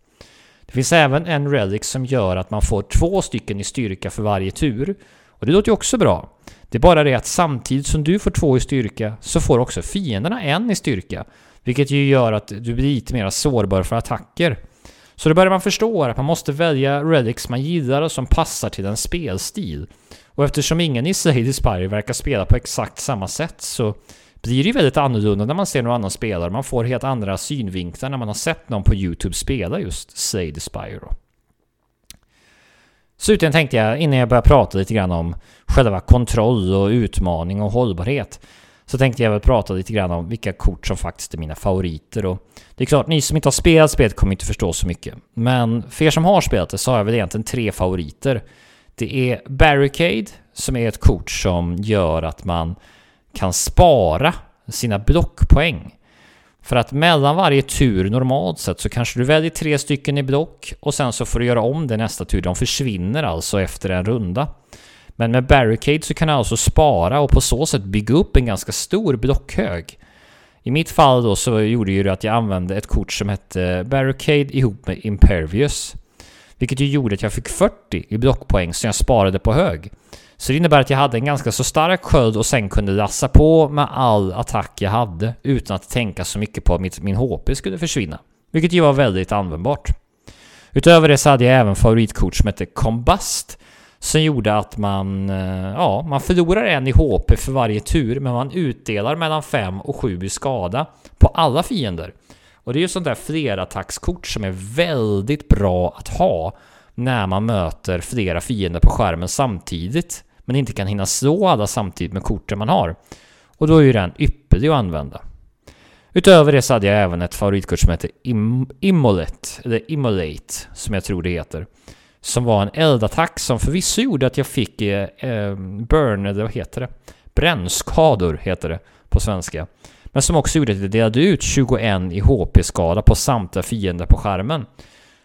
S1: Det finns även en relic som gör att man får två stycken i styrka för varje tur. Och det låter ju också bra. Det är bara det att samtidigt som du får två i styrka så får också fienderna en i styrka. Vilket ju gör att du blir lite mer sårbar för attacker. Så då börjar man förstå att man måste välja relics man gillar och som passar till en spelstil. Och eftersom ingen i Sadie's Spire verkar spela på exakt samma sätt så blir det ju väldigt annorlunda när man ser någon annan spelare. Man får helt andra synvinklar när man har sett någon på YouTube spela just Slade Spire. Då. Slutligen tänkte jag, innan jag börjar prata lite grann om själva kontroll och utmaning och hållbarhet, så tänkte jag väl prata lite grann om vilka kort som faktiskt är mina favoriter. Och det är klart, ni som inte har spelat spelet kommer inte förstå så mycket. Men för er som har spelat det så har jag väl egentligen tre favoriter. Det är Barricade, som är ett kort som gör att man kan spara sina blockpoäng. För att mellan varje tur normalt sett så kanske du väljer tre stycken i block och sen så får du göra om det nästa tur. De försvinner alltså efter en runda. Men med Barricade så kan jag alltså spara och på så sätt bygga upp en ganska stor blockhög. I mitt fall då så gjorde ju det att jag använde ett kort som hette Barricade ihop med Impervious. Vilket ju gjorde att jag fick 40 i blockpoäng som jag sparade på hög. Så det innebär att jag hade en ganska så stark sköld och sen kunde lassa på med all attack jag hade utan att tänka så mycket på att min HP skulle försvinna. Vilket ju var väldigt användbart. Utöver det så hade jag även favoritkort som hette Combust som gjorde att man, eh, ja, man förlorar en i HP för varje tur, men man utdelar mellan 5 och 7 i skada på alla fiender. Och det är ju sånt där flerattackskort som är väldigt bra att ha när man möter flera fiender på skärmen samtidigt, men inte kan hinna slå alla samtidigt med korten man har. Och då är ju den ypperlig att använda. Utöver det så hade jag även ett favoritkort som heter Im Immolet, eller Immolate, som jag tror det heter. Som var en eldattack som förvisso gjorde att jag fick eh, ehm, burn, eller vad heter det? Brännskador heter det på svenska. Men som också gjorde att jag delade ut 21 i HP-skada på samtliga fiender på skärmen.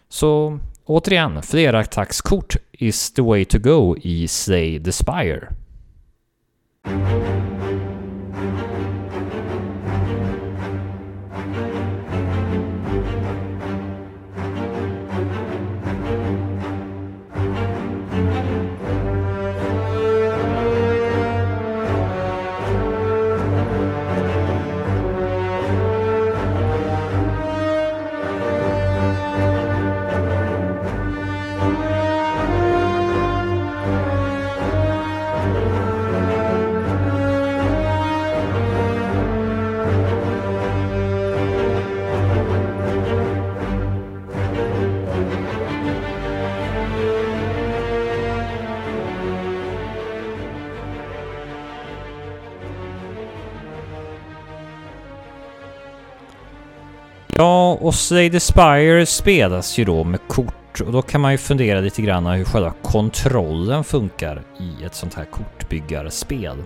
S1: Så återigen, flera attackskort is the way to go i Slay the Spire. Och Slay Spire spelas ju då med kort och då kan man ju fundera lite grann hur själva kontrollen funkar i ett sånt här kortbyggarspel.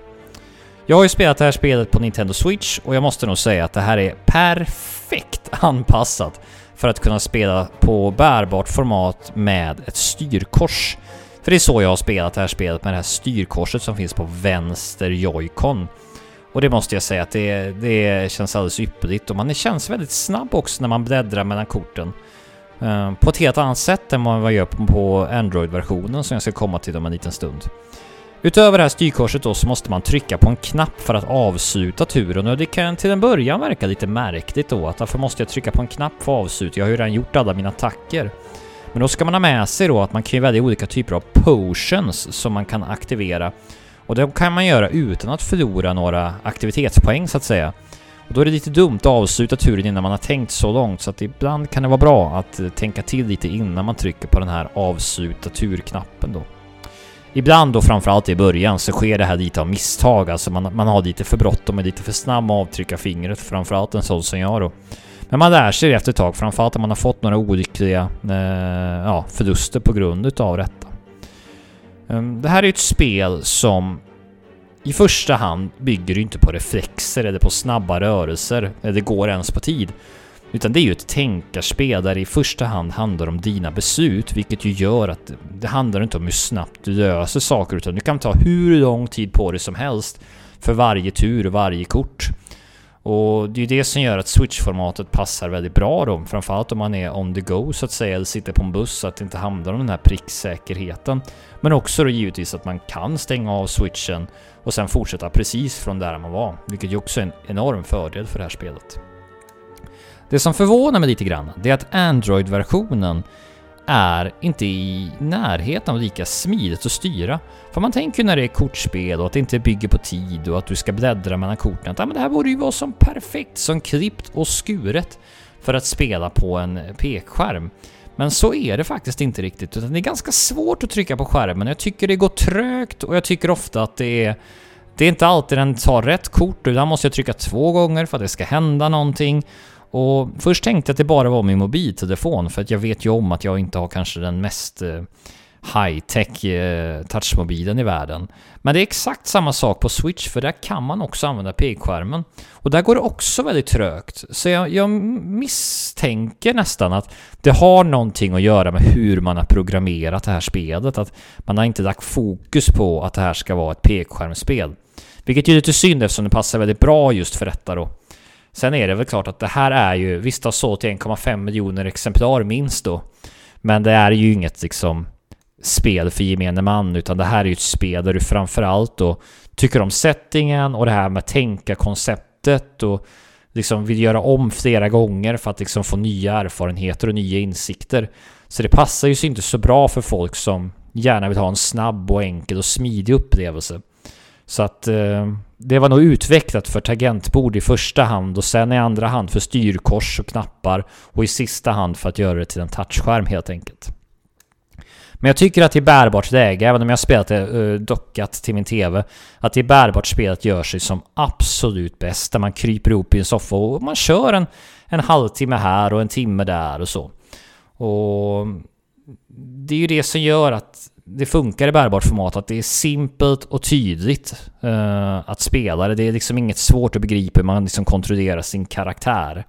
S1: Jag har ju spelat det här spelet på Nintendo Switch och jag måste nog säga att det här är perfekt anpassat för att kunna spela på bärbart format med ett styrkors. För det är så jag har spelat det här spelet med det här styrkorset som finns på vänster joycon. Och det måste jag säga att det, det känns alldeles ypperligt och man känns väldigt snabb också när man bläddrar mellan korten. Eh, på ett helt annat sätt än vad man gör på Android-versionen som jag ska komma till om en liten stund. Utöver det här styrkorset då så måste man trycka på en knapp för att avsluta turen och det kan till en början verka lite märkligt då att varför måste jag trycka på en knapp för att avsluta? Jag har ju redan gjort alla mina attacker. Men då ska man ha med sig då att man kan ju välja olika typer av potions som man kan aktivera. Och det kan man göra utan att förlora några aktivitetspoäng så att säga. Och då är det lite dumt att avsluta turen innan man har tänkt så långt så att ibland kan det vara bra att eh, tänka till lite innan man trycker på den här avsluta tur-knappen då. Ibland då framförallt i början så sker det här lite av misstag, alltså man, man har lite för bråttom och lite för snabb med att avtrycka fingret, framförallt en sån som jag då. Men man lär sig efter ett tag, framförallt om man har fått några olyckliga eh, ja, förluster på grund utav detta. Ehm, det här är ett spel som i första hand bygger inte på reflexer eller på snabba rörelser, eller går ens på tid. Utan det är ju ett tänkarspel där det i första hand handlar om dina beslut, vilket ju gör att det handlar inte om hur snabbt du löser saker, utan du kan ta hur lång tid på dig som helst för varje tur och varje kort. Och det är ju det som gör att Switch-formatet passar väldigt bra då, framförallt om man är on the go så att säga, eller sitter på en buss så att det inte handlar om den här pricksäkerheten. Men också då givetvis att man kan stänga av switchen och sen fortsätta precis från där man var, vilket ju också är en enorm fördel för det här spelet. Det som förvånar mig lite grann, det är att Android-versionen är inte i närheten av lika smidigt att styra. För man tänker ju när det är kortspel och att det inte bygger på tid och att du ska bläddra mellan korten att ah, men det här borde ju vara som perfekt, som klippt och skuret för att spela på en pekskärm. Men så är det faktiskt inte riktigt, utan det är ganska svårt att trycka på skärmen. Jag tycker det går trögt och jag tycker ofta att det är det är inte alltid den tar rätt kort, ibland måste jag trycka två gånger för att det ska hända någonting. Och först tänkte jag att det bara var min mobiltelefon för att jag vet ju om att jag inte har kanske den mest eh, high-tech eh, touchmobilen i världen. Men det är exakt samma sak på Switch för där kan man också använda pekskärmen. Och där går det också väldigt trögt. Så jag, jag, misstänker nästan att det har någonting att göra med hur man har programmerat det här spelet. Att man har inte lagt fokus på att det här ska vara ett pekskärmsspel. Vilket är lite synd eftersom det passar väldigt bra just för detta då. Sen är det väl klart att det här är ju, visst har sålt 1,5 miljoner exemplar minst då. Men det är ju inget liksom spel för gemene man, utan det här är ju ett spel där du framförallt då tycker om settingen och det här med tänka konceptet och liksom vill göra om flera gånger för att liksom få nya erfarenheter och nya insikter. Så det passar ju sig inte så bra för folk som gärna vill ha en snabb och enkel och smidig upplevelse. Så att eh, det var nog utvecklat för tangentbord i första hand och sen i andra hand för styrkors och knappar och i sista hand för att göra det till en touchskärm helt enkelt. Men jag tycker att i bärbart läge, även om jag spelat det uh, dockat till min TV, att i bärbart spelet gör sig som absolut bäst. Där man kryper ihop i en soffa och man kör en, en halvtimme här och en timme där och så. Och det är ju det som gör att det funkar i bärbart format, att det är simpelt och tydligt uh, att spela det. Det är liksom inget svårt att begripa hur man liksom kontrollerar sin karaktär.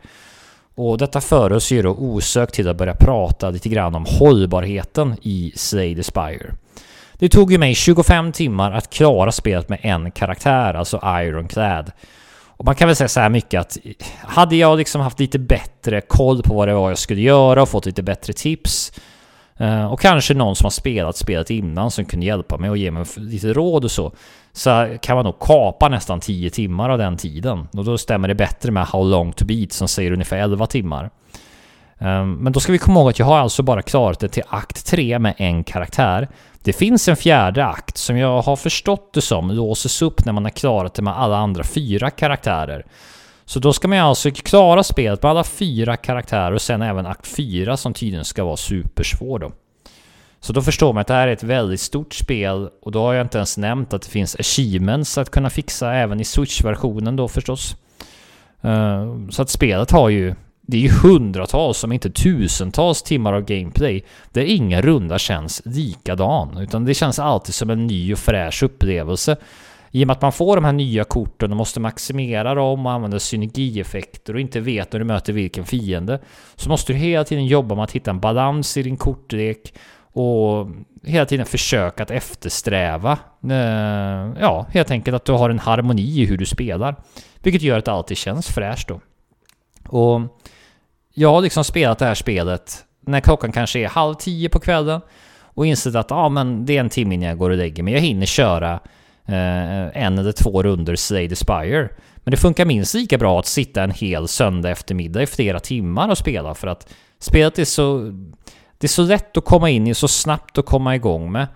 S1: Och detta för oss ju då osökt till att börja prata lite grann om hållbarheten i Slay the Spire. Det tog ju mig 25 timmar att klara spelet med en karaktär, alltså Ironclad. Och man kan väl säga så här mycket att hade jag liksom haft lite bättre koll på vad det var jag skulle göra och fått lite bättre tips Eh, och kanske någon som har spelat spelet innan som kunde hjälpa mig och ge mig lite råd och så. Så kan man nog kapa nästan 10 timmar av den tiden. Och då stämmer det bättre med How long to beat som säger ungefär 11 timmar. Eh, men då ska vi komma ihåg att jag har alltså bara klarat det till akt 3 med en karaktär. Det finns en fjärde akt som jag har förstått det som låses upp när man har klarat det med alla andra fyra karaktärer. Så då ska man alltså klara spelet med alla fyra karaktärer och sen även akt 4 som tydligen ska vara supersvår då. Så då förstår man att det här är ett väldigt stort spel och då har jag inte ens nämnt att det finns achievements att kunna fixa även i Switch-versionen då förstås. Eh, så att spelet har ju det är ju hundratals, om inte tusentals timmar av gameplay där ingen runda känns likadan. Utan det känns alltid som en ny och fräsch upplevelse. I och med att man får de här nya korten och måste maximera dem och använda synergieffekter och inte vet när du möter vilken fiende. Så måste du hela tiden jobba med att hitta en balans i din kortlek och hela tiden försöka att eftersträva, eh, ja, helt enkelt att du har en harmoni i hur du spelar. Vilket gör att det alltid känns fräscht då. Och jag har liksom spelat det här spelet när klockan kanske är halv tio på kvällen och insett att ja, men det är en timme innan jag går och lägger mig. Jag hinner köra eh, en eller två runder Slay the Spire. Men det funkar minst lika bra att sitta en hel söndag eftermiddag i flera timmar och spela för att spelet är så... Det är så lätt att komma in i, så snabbt att komma igång med.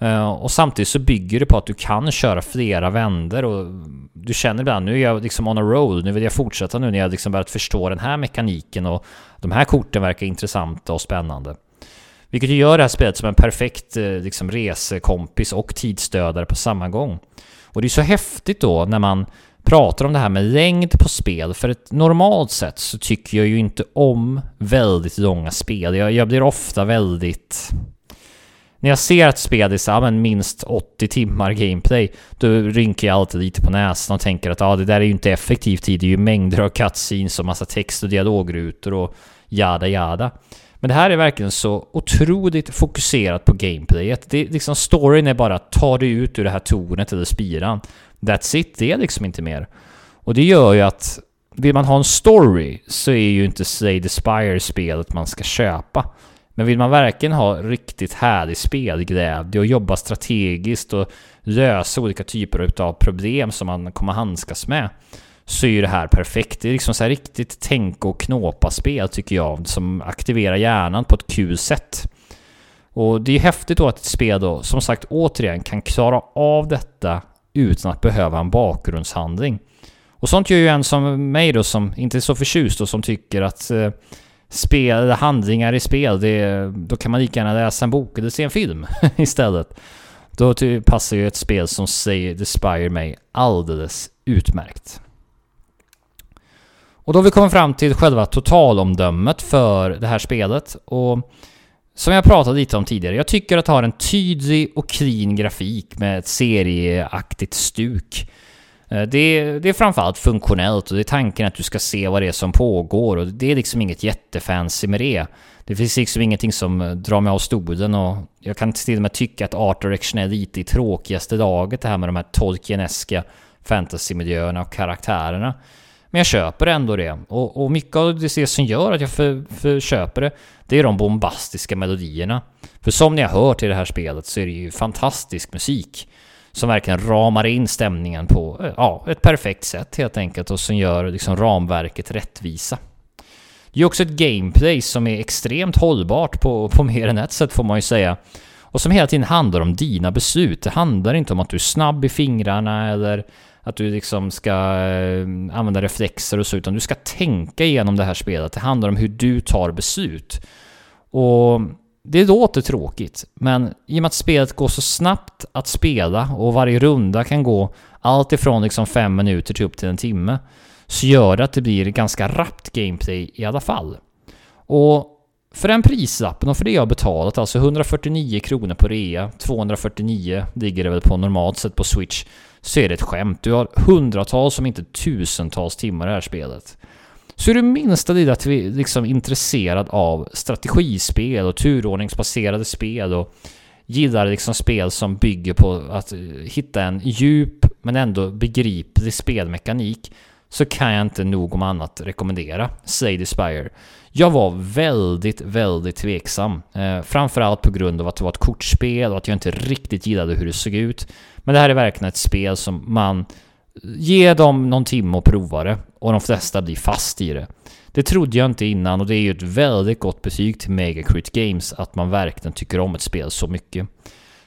S1: Eh, och samtidigt så bygger det på att du kan köra flera vänder och du känner ibland nu är jag liksom on a roll, nu vill jag fortsätta nu när jag liksom börjat förstå den här mekaniken och de här korten verkar intressanta och spännande. Vilket ju gör det här spelet som en perfekt eh, liksom, resekompis och tidsdödare på samma gång. Och det är så häftigt då när man pratar om det här med längd på spel, för ett normalt sätt så tycker jag ju inte om väldigt långa spel. Jag, jag blir ofta väldigt när jag ser att spel är så, men minst 80 timmar gameplay, då rynkar jag alltid lite på näsan och tänker att ja, det där är ju inte effektiv tid. Det är ju mängder av cutscenes och massa text och dialogrutor och jada jada. Men det här är verkligen så otroligt fokuserat på gameplayet. Det, liksom storyn är bara att ta dig ut ur det här tornet eller spiran. That's it, det är liksom inte mer. Och det gör ju att vill man ha en story så är ju inte Slay the Spire spelet man ska köpa. Men vill man verkligen ha riktigt härlig spelglädje och jobba strategiskt och lösa olika typer av problem som man kommer handskas med så är ju det här perfekt. Det är liksom så här riktigt tänka och knåpa-spel tycker jag, som aktiverar hjärnan på ett kul sätt. Och det är ju häftigt då att ett spel då, som sagt återigen, kan klara av detta utan att behöva en bakgrundshandling. Och sånt gör ju en som mig då, som inte är så förtjust och som tycker att eh, spel, handlingar i spel, det, då kan man lika gärna läsa en bok eller se en film istället. Då passar ju ett spel som säger The Spire mig alldeles utmärkt. Och då har vi kommit fram till själva totalomdömet för det här spelet. Och som jag pratade lite om tidigare, jag tycker att det har en tydlig och clean grafik med ett serieaktigt stuk. Eh, det är, det är framförallt funktionellt och det är tanken att du ska se vad det är som pågår och det är liksom inget jättefancy med det. Det finns liksom ingenting som drar mig av stolen och jag kan till och med tycka att Art Direction är lite i tråkigaste laget det här med de här Tolkieneska fantasymiljöerna och karaktärerna. Men jag köper ändå det. Och, och mycket av det som gör att jag för, för köper det, det är de bombastiska melodierna. För som ni har hört i det här spelet så är det ju fantastisk musik som verkligen ramar in stämningen på ja, ett perfekt sätt helt enkelt och som gör liksom ramverket rättvisa. Det är också ett gameplay som är extremt hållbart på, på mer än ett sätt får man ju säga. Och som hela tiden handlar om dina beslut. Det handlar inte om att du är snabb i fingrarna eller att du liksom ska eh, använda reflexer och så, utan du ska tänka igenom det här spelet. Det handlar om hur du tar beslut. Och det låter tråkigt, men i och med att spelet går så snabbt att spela och varje runda kan gå allt ifrån liksom fem minuter till upp till en timme, så gör det att det blir ganska rappt gameplay i alla fall. Och för den prislappen och för det jag betalat, alltså 149 kronor på rea, 249 ligger det väl på normalt sett på Switch, så är det ett skämt. Du har hundratals, om inte tusentals timmar i det här spelet. Så är du minsta lilla liksom intresserad av strategispel och turordningsbaserade spel och gillar liksom spel som bygger på att eh, hitta en djup men ändå begriplig spelmekanik så kan jag inte nog om annat rekommendera Slay Spire. Jag var väldigt, väldigt tveksam. Eh, framförallt på grund av att det var ett kortspel och att jag inte riktigt gillade hur det såg ut. Men det här är verkligen ett spel som man ger dem någon timme och prova det och de flesta blir fast i det. Det trodde jag inte innan och det är ju ett väldigt gott betyg till Megacrit Games att man verkligen tycker om ett spel så mycket.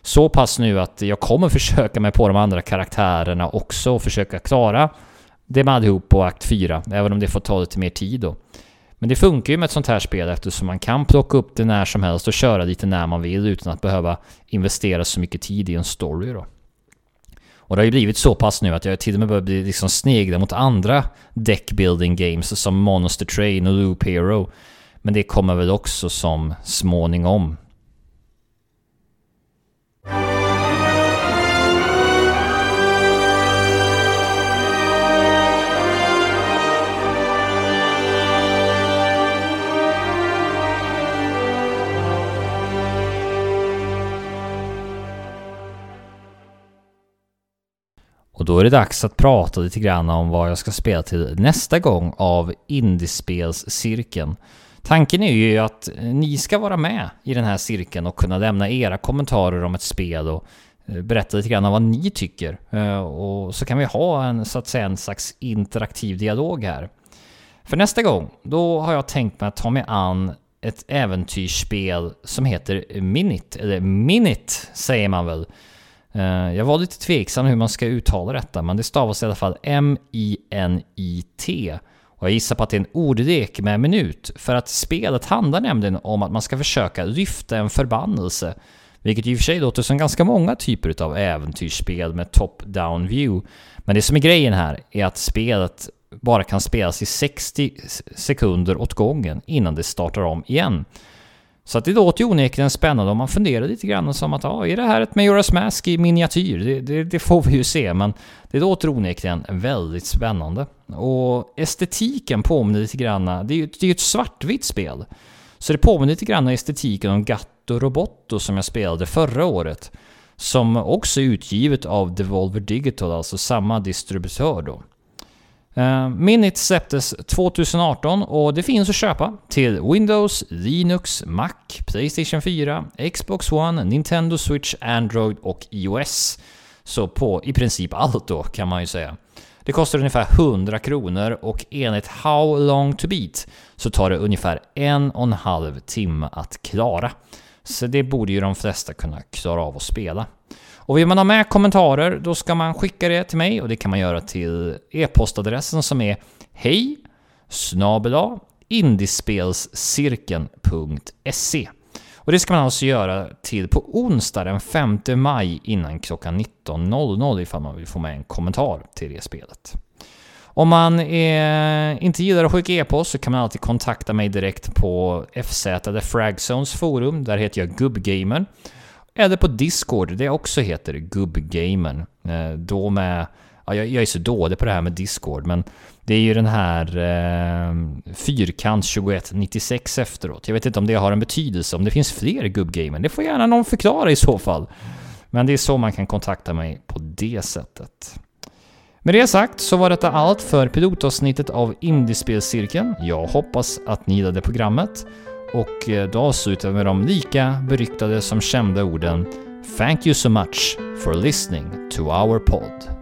S1: Så pass nu att jag kommer försöka mig på de andra karaktärerna också och försöka klara det med allihop på akt 4, även om det får ta lite mer tid då. Men det funkar ju med ett sånt här spel eftersom man kan plocka upp det när som helst och köra lite när man vill utan att behöva investera så mycket tid i en story då. Och Och det har ju blivit så pass nu att jag till och med börjar bli liksom snegla mot andra deckbuilding games som Monster Train och Loop Hero. Men det kommer väl också som småningom. Och då är det dags att prata lite grann om vad jag ska spela till nästa gång av Indiespelscirkeln. Tanken är ju att ni ska vara med i den här cirkeln och kunna lämna era kommentarer om ett spel och eh, berätta lite grann om vad ni tycker. Eh, och så kan vi ha en, så att säga, en slags interaktiv dialog här. För nästa gång, då har jag tänkt mig att ta mig an ett äventyrsspel som heter Minit, eller Minit säger man väl. Eh, jag var lite tveksam hur man ska uttala detta, men det stavas i alla fall M-I-N-I-T. Och jag gissar på att det är en ordlek med minut, för att spelet handlar nämligen om att man ska försöka lyfta en förbannelse. Vilket i och för sig låter som ganska många typer av äventyrsspel med top-down view. Men det som är grejen här är att spelet bara kan spelas i 60 sekunder åt gången innan det startar om igen. Så att det låter ju onekligen spännande om man funderar lite grann som att ja, är det här ett Majora's Mask i miniatyr? Det, det, det, får vi ju se, men det låter onekligen väldigt spännande. Och estetiken påminner lite grann, det är ju det är ett svartvitt spel. Så det påminner lite grann om estetiken om Gatto Roboto som jag spelade förra året. Som också är utgivet av Devolver Digital, alltså samma distributör då. Eh, Minit släpptes 2018 och det finns att köpa till Windows, Linux, Mac, Playstation 4, Xbox One, Nintendo Switch, Android och iOS. Så på i princip allt då kan man ju säga. Det kostar ungefär 100 kronor och enligt How long to beat så tar det ungefär en och en halv timme att klara. Så det borde ju de flesta kunna klara av att spela. Och vill man ha med kommentarer, då ska man skicka det till mig och det kan man göra till e-postadressen som är hej snabela indiespelscirkeln.se och det ska man alltså göra till på onsdag den 5 maj innan klockan 19.00 ifall man vill få med en kommentar till det spelet. Om man är, inte gillar att skicka e-post så kan man alltid kontakta mig direkt på FZ eller Fragzones forum. Där heter jag Gubbgamer. Eller på Discord, det också heter Gubbgamen. Eh, då med... Ja, jag, är så dålig på det här med Discord, men det är ju den här eh, fyrkant 2196 efteråt. Jag vet inte om det har en betydelse, om det finns fler Gubbgamen. Det får gärna någon förklara i så fall. Men det är så man kan kontakta mig på det sättet. Med det sagt så var detta allt för pilotavsnittet av Indiespelcirkeln. Jag hoppas att ni gillade programmet. Och eh, då avslutar vi med de lika beryktade som kända orden Thank you so much for listening to our pod.